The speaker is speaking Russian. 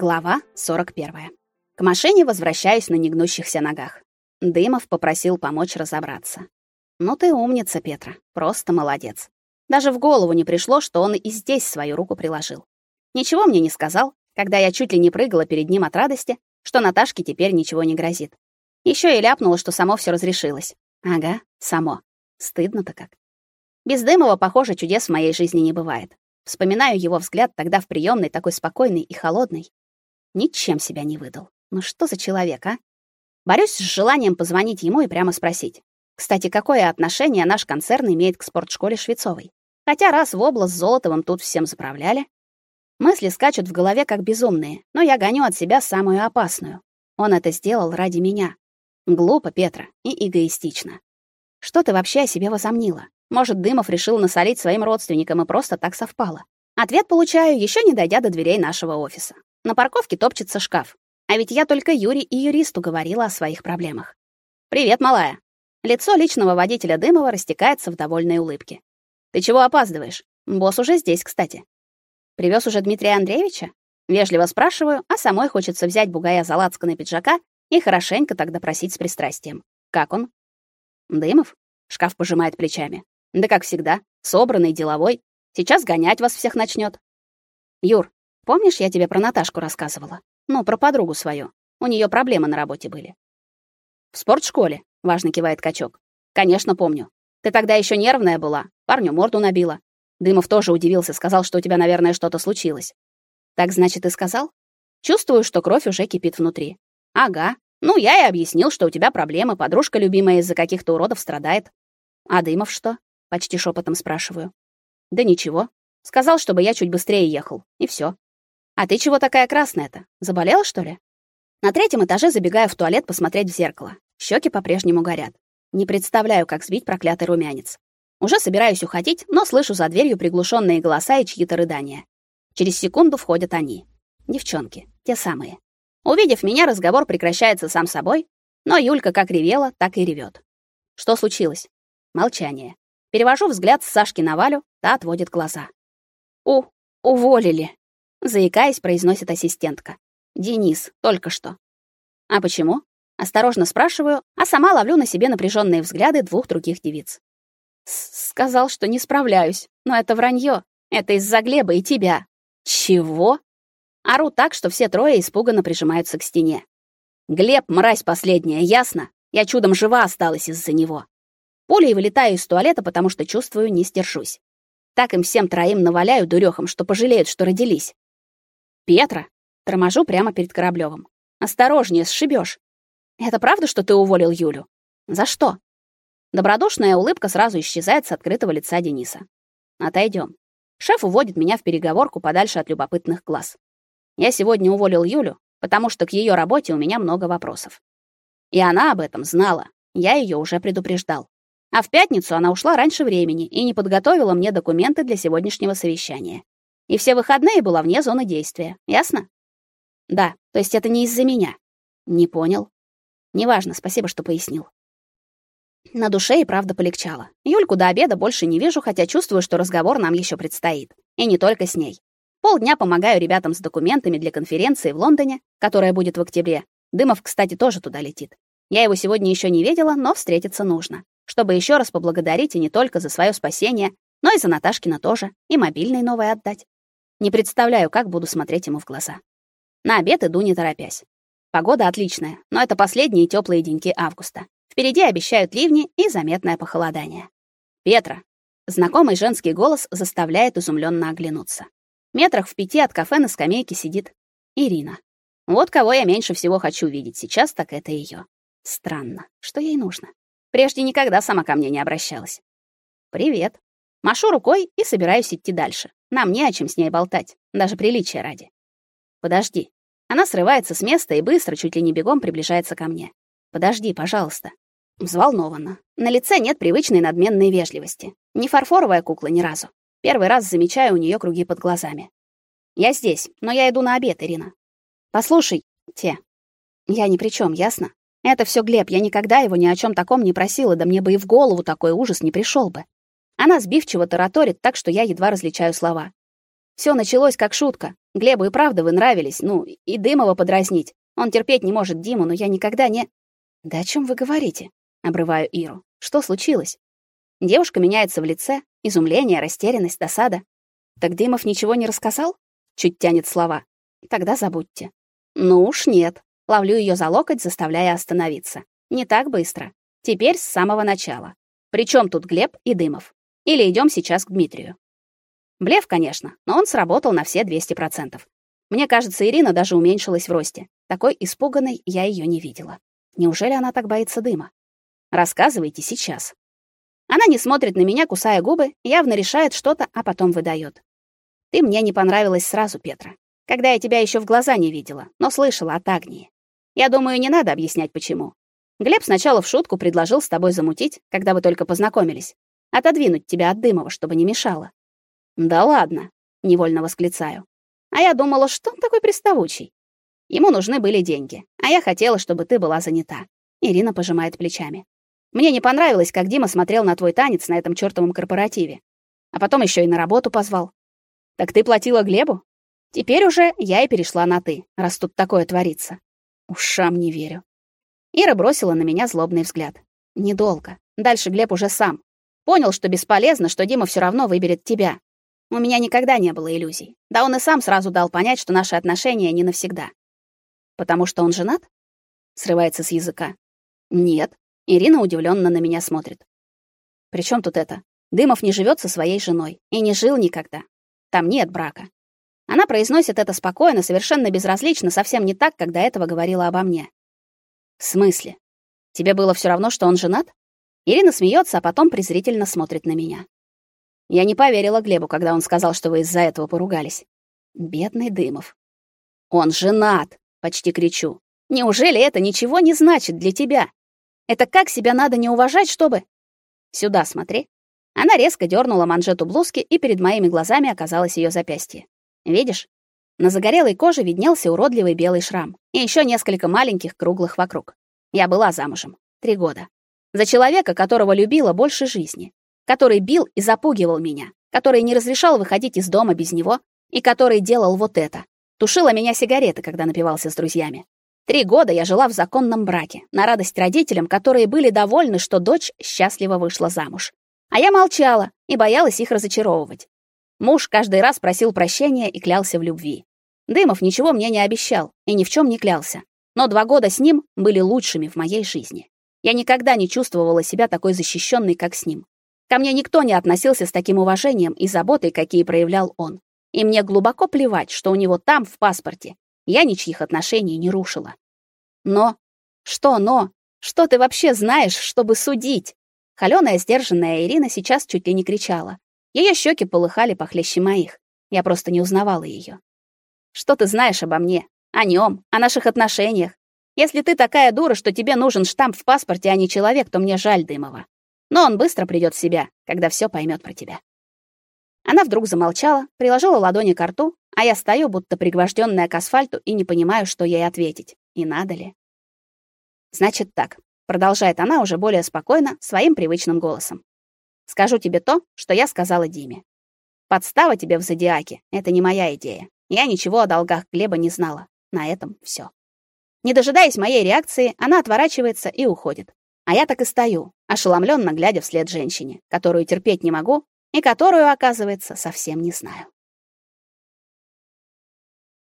Глава 41. К машине возвращаюсь на негнущихся ногах. Дымов попросил помочь разобраться. Ну ты умница, Петра, просто молодец. Даже в голову не пришло, что он и здесь свою руку приложил. Ничего мне не сказал, когда я чуть ли не прыгала перед ним от радости, что Наташке теперь ничего не грозит. Еще и ляпнула, что само все разрешилось. Ага, само. Стыдно-то как. Без Дымова, похоже, чудес в моей жизни не бывает. Вспоминаю его взгляд тогда в приемной, такой спокойный и холодный. Ничем себя не выдал. Ну что за человек, а? Борюсь с желанием позвонить ему и прямо спросить. Кстати, какое отношение наш концерн имеет к спортшколе Швецовой? Хотя раз в область с Золотовым тут всем заправляли. Мысли скачут в голове как безумные, но я гоню от себя самую опасную. Он это сделал ради меня. Глупо, Петра, и эгоистично. Что ты вообще о себе возомнила? Может, Дымов решил насолить своим родственникам и просто так совпало? Ответ получаю, еще не дойдя до дверей нашего офиса. На парковке топчется шкаф. А ведь я только Юре и юристу говорила о своих проблемах. «Привет, малая». Лицо личного водителя Дымова растекается в довольной улыбке. «Ты чего опаздываешь? Босс уже здесь, кстати». Привез уже Дмитрия Андреевича?» Вежливо спрашиваю, а самой хочется взять бугая за лацканы пиджака и хорошенько так допросить с пристрастием. «Как он?» «Дымов?» — шкаф пожимает плечами. «Да как всегда, собранный, деловой. Сейчас гонять вас всех начнет. «Юр, помнишь, я тебе про Наташку рассказывала? Ну, про подругу свою. У нее проблемы на работе были. В спортшколе, важно кивает качок. Конечно, помню. Ты тогда еще нервная была, парню морду набила. Дымов тоже удивился, сказал, что у тебя, наверное, что-то случилось. Так значит, и сказал? Чувствую, что кровь уже кипит внутри. Ага. Ну, я и объяснил, что у тебя проблемы, подружка любимая из-за каких-то уродов страдает. А Дымов что? Почти шепотом спрашиваю. Да ничего. Сказал, чтобы я чуть быстрее ехал, и все. А ты чего такая красная-то? Заболела, что ли? На третьем этаже забегаю в туалет посмотреть в зеркало. Щеки по-прежнему горят. Не представляю, как сбить проклятый румянец. Уже собираюсь уходить, но слышу за дверью приглушенные голоса и чьи-то рыдания. Через секунду входят они. Девчонки, те самые. Увидев меня, разговор прекращается сам собой, но Юлька как ревела, так и ревет. Что случилось? Молчание. Перевожу взгляд с Сашки на Валю, та отводит глаза. У, уволили. Заикаясь, произносит ассистентка. Денис, только что. А почему? Осторожно спрашиваю, а сама ловлю на себе напряженные взгляды двух других девиц. Сказал, что не справляюсь, но это вранье. Это из-за Глеба и тебя. Чего? Ору так, что все трое испуганно прижимаются к стене. Глеб, мразь последняя, ясно? Я чудом жива осталась из-за него. Пулей вылетаю из туалета, потому что чувствую, не сдержусь. Так им всем троим наваляю дурехам, что пожалеют, что родились. Петра, торможу прямо перед Кораблёвым. Осторожнее, сшибёшь. Это правда, что ты уволил Юлю? За что? Добродушная улыбка сразу исчезает с открытого лица Дениса. Отойдем. Шеф уводит меня в переговорку подальше от любопытных глаз. Я сегодня уволил Юлю, потому что к её работе у меня много вопросов. И она об этом знала. Я её уже предупреждал. А в пятницу она ушла раньше времени и не подготовила мне документы для сегодняшнего совещания. И все выходные была вне зоны действия. Ясно? Да, то есть это не из-за меня. Не понял. Неважно, спасибо, что пояснил. На душе и правда полегчало. Юльку до обеда больше не вижу, хотя чувствую, что разговор нам еще предстоит. И не только с ней. Полдня помогаю ребятам с документами для конференции в Лондоне, которая будет в октябре. Дымов, кстати, тоже туда летит. Я его сегодня еще не видела, но встретиться нужно, чтобы еще раз поблагодарить и не только за свое спасение, но и за Наташкина тоже, и мобильный новый отдать. Не представляю, как буду смотреть ему в глаза. На обед иду не торопясь. Погода отличная, но это последние теплые деньки августа. Впереди обещают ливни и заметное похолодание. Петра. Знакомый женский голос заставляет изумленно оглянуться. Метрах в пяти от кафе на скамейке сидит Ирина. Вот кого я меньше всего хочу видеть сейчас, так это ее. Странно, что ей нужно. Прежде никогда сама ко мне не обращалась. Привет. Машу рукой и собираюсь идти дальше. Нам не о чем с ней болтать, даже приличия ради. Подожди. Она срывается с места и быстро, чуть ли не бегом, приближается ко мне. Подожди, пожалуйста. Взволнована. На лице нет привычной надменной вежливости. Не фарфоровая кукла ни разу. Первый раз замечаю у нее круги под глазами. Я здесь, но я иду на обед, Ирина. Послушай, те. Я ни при чем, ясно? Это все Глеб, я никогда его ни о чем таком не просила, да мне бы и в голову такой ужас не пришел бы. Она сбивчиво тараторит так, что я едва различаю слова. Все началось как шутка. Глебу и правда вы нравились, ну, и Дымова подразнить. Он терпеть не может Диму, но я никогда не... Да о чем вы говорите? Обрываю Иру. Что случилось? Девушка меняется в лице, изумление, растерянность, досада. Так Дымов ничего не рассказал? Чуть тянет слова. Тогда забудьте. Ну уж нет. Ловлю ее за локоть, заставляя остановиться. Не так быстро. Теперь с самого начала. Причем тут Глеб и Дымов? Или идем сейчас к Дмитрию? Блеф, конечно, но он сработал на все 200%. Мне кажется, Ирина даже уменьшилась в росте. Такой испуганной я ее не видела. Неужели она так боится дыма? Рассказывайте сейчас. Она не смотрит на меня, кусая губы, явно решает что-то, а потом выдает. Ты мне не понравилась сразу, Петра. Когда я тебя еще в глаза не видела, но слышала от Агнии. Я думаю, не надо объяснять почему. Глеб сначала в шутку предложил с тобой замутить, когда вы только познакомились. Отодвинуть тебя от Дымова, чтобы не мешало. Да ладно, невольно восклицаю. А я думала, что он такой приставучий. Ему нужны были деньги, а я хотела, чтобы ты была занята. Ирина пожимает плечами. Мне не понравилось, как Дима смотрел на твой танец на этом чёртовом корпоративе. А потом еще и на работу позвал. Так ты платила Глебу? Теперь уже я и перешла на ты, раз тут такое творится. Ушам не верю. Ира бросила на меня злобный взгляд. Недолго. Дальше Глеб уже сам. Понял, что бесполезно, что Дима все равно выберет тебя. У меня никогда не было иллюзий. Да он и сам сразу дал понять, что наши отношения не навсегда. Потому что он женат? Срывается с языка. Нет. Ирина удивленно на меня смотрит. Причем тут это? Дымов не живет со своей женой и не жил никогда. Там нет брака. Она произносит это спокойно, совершенно безразлично, совсем не так, как до этого говорила обо мне. В смысле? Тебе было все равно, что он женат? Ирина смеется, а потом презрительно смотрит на меня. Я не поверила Глебу, когда он сказал, что вы из-за этого поругались. Бедный Дымов. Он женат, почти кричу. Неужели это ничего не значит для тебя? Это как себя надо не уважать, чтобы Сюда смотри. Она резко дернула манжету блузки, и перед моими глазами оказалось ее запястье. Видишь? На загорелой коже виднелся уродливый белый шрам и еще несколько маленьких круглых вокруг. Я была замужем. Три года. За человека, которого любила больше жизни. Который бил и запугивал меня. Который не разрешал выходить из дома без него. И который делал вот это. Тушила меня сигареты, когда напивался с друзьями. Три года я жила в законном браке, на радость родителям, которые были довольны, что дочь счастливо вышла замуж. А я молчала и боялась их разочаровывать. Муж каждый раз просил прощения и клялся в любви. Дымов ничего мне не обещал и ни в чем не клялся. Но два года с ним были лучшими в моей жизни. Я никогда не чувствовала себя такой защищенной, как с ним. Ко мне никто не относился с таким уважением и заботой, какие проявлял он. И мне глубоко плевать, что у него там в паспорте. Я ничьих отношений не рушила. Но что но? Что ты вообще знаешь, чтобы судить? Холёная, сдержанная Ирина сейчас чуть ли не кричала. Ее щеки полыхали похлеще моих. Я просто не узнавала ее. Что ты знаешь обо мне? О нем, о наших отношениях? Если ты такая дура, что тебе нужен штамп в паспорте, а не человек, то мне жаль Дымова. Но он быстро придет в себя, когда все поймет про тебя. Она вдруг замолчала, приложила ладони к рту, а я стою, будто пригвожденная к асфальту, и не понимаю, что ей ответить. И надо ли? Значит так, продолжает она уже более спокойно, своим привычным голосом. Скажу тебе то, что я сказала Диме. Подстава тебе в зодиаке это не моя идея. Я ничего о долгах Глеба не знала. На этом все. Не дожидаясь моей реакции, она отворачивается и уходит. А я так и стою, ошеломленно глядя вслед женщине, которую терпеть не могу и которую, оказывается, совсем не знаю.